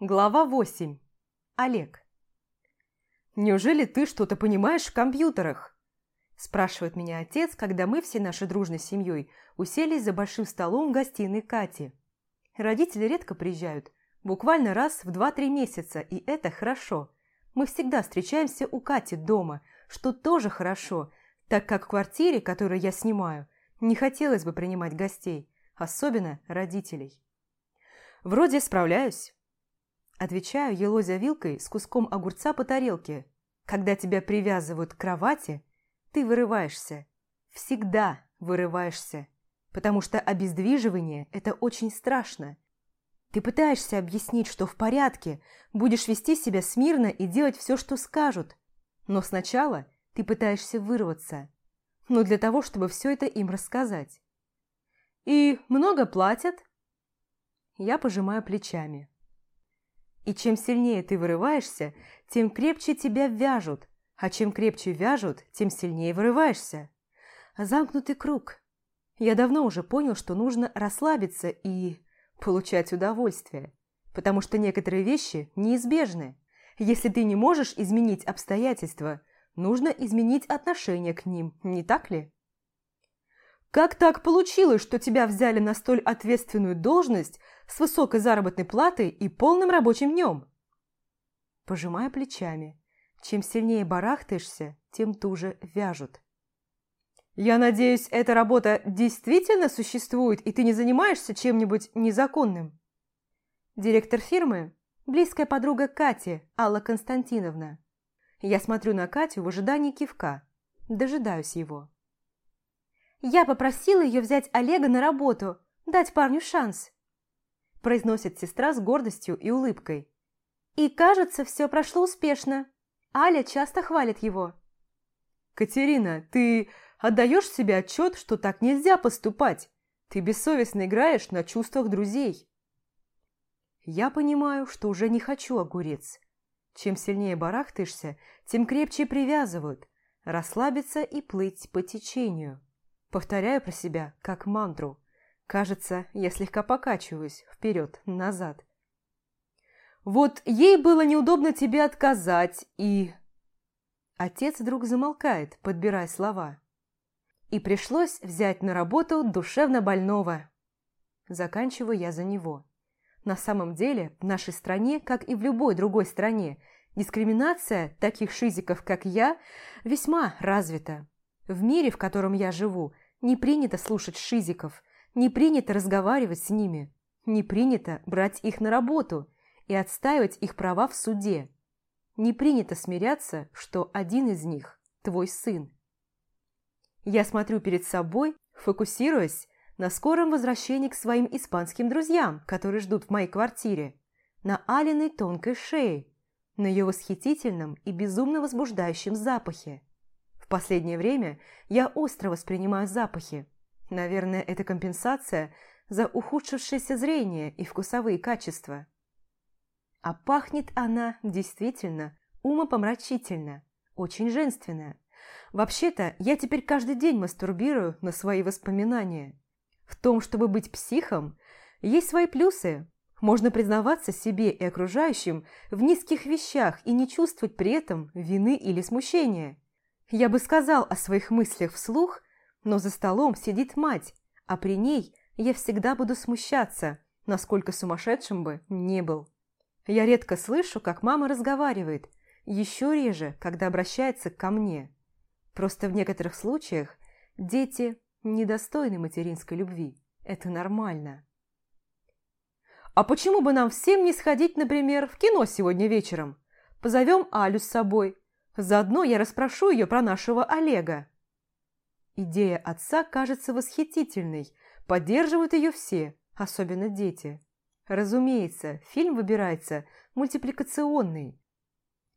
Глава 8. Олег. «Неужели ты что-то понимаешь в компьютерах?» спрашивает меня отец, когда мы всей нашей дружной семьей уселись за большим столом в гостиной Кати. Родители редко приезжают, буквально раз в 2-3 месяца, и это хорошо. Мы всегда встречаемся у Кати дома, что тоже хорошо, так как в квартире, которую я снимаю, не хотелось бы принимать гостей, особенно родителей. Вроде справляюсь. Отвечаю, елозя вилкой с куском огурца по тарелке. Когда тебя привязывают к кровати, ты вырываешься. Всегда вырываешься. Потому что обездвиживание – это очень страшно. Ты пытаешься объяснить, что в порядке, будешь вести себя смирно и делать все, что скажут. Но сначала ты пытаешься вырваться. Но для того, чтобы все это им рассказать. «И много платят?» Я пожимаю плечами. И чем сильнее ты вырываешься, тем крепче тебя вяжут, а чем крепче вяжут, тем сильнее вырываешься. Замкнутый круг. Я давно уже понял, что нужно расслабиться и получать удовольствие, потому что некоторые вещи неизбежны. Если ты не можешь изменить обстоятельства, нужно изменить отношение к ним, не так ли? Как так получилось, что тебя взяли на столь ответственную должность с высокой заработной платой и полным рабочим днем? Пожимая плечами. Чем сильнее барахтаешься, тем туже вяжут. Я надеюсь, эта работа действительно существует, и ты не занимаешься чем-нибудь незаконным? Директор фирмы – близкая подруга Кати, Алла Константиновна. Я смотрю на Катю в ожидании кивка, дожидаюсь его. Я попросила ее взять Олега на работу, дать парню шанс. Произносит сестра с гордостью и улыбкой. И кажется, все прошло успешно. Аля часто хвалит его. «Катерина, ты отдаешь себе отчет, что так нельзя поступать? Ты бессовестно играешь на чувствах друзей». Я понимаю, что уже не хочу огурец. Чем сильнее барахтаешься, тем крепче привязывают. Расслабиться и плыть по течению. Повторяю про себя, как мантру. Кажется, я слегка покачиваюсь вперед-назад. Вот ей было неудобно тебе отказать, и... Отец вдруг замолкает, подбирая слова. И пришлось взять на работу душевно больного. Заканчиваю я за него. На самом деле, в нашей стране, как и в любой другой стране, дискриминация таких шизиков, как я, весьма развита. В мире, в котором я живу, не принято слушать шизиков, не принято разговаривать с ними, не принято брать их на работу и отстаивать их права в суде. Не принято смиряться, что один из них – твой сын. Я смотрю перед собой, фокусируясь на скором возвращении к своим испанским друзьям, которые ждут в моей квартире, на Алиной тонкой шее, на ее восхитительном и безумно возбуждающем запахе. Последнее время я остро воспринимаю запахи. Наверное, это компенсация за ухудшившееся зрение и вкусовые качества. А пахнет она действительно умопомрачительно, очень женственно. Вообще-то, я теперь каждый день мастурбирую на свои воспоминания. В том, чтобы быть психом, есть свои плюсы. Можно признаваться себе и окружающим в низких вещах и не чувствовать при этом вины или смущения. Я бы сказал о своих мыслях вслух, но за столом сидит мать, а при ней я всегда буду смущаться, насколько сумасшедшим бы не был. Я редко слышу, как мама разговаривает, еще реже, когда обращается ко мне. Просто в некоторых случаях дети недостойны материнской любви. Это нормально. А почему бы нам всем не сходить, например, в кино сегодня вечером? Позовем Алю с собой, Заодно я расспрошу ее про нашего Олега. Идея отца кажется восхитительной, поддерживают ее все, особенно дети. Разумеется, фильм выбирается мультипликационный.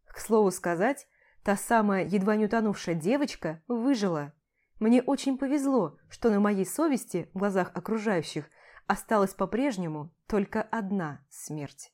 К слову сказать, та самая едва не утонувшая девочка выжила. Мне очень повезло, что на моей совести, в глазах окружающих, осталась по-прежнему только одна смерть.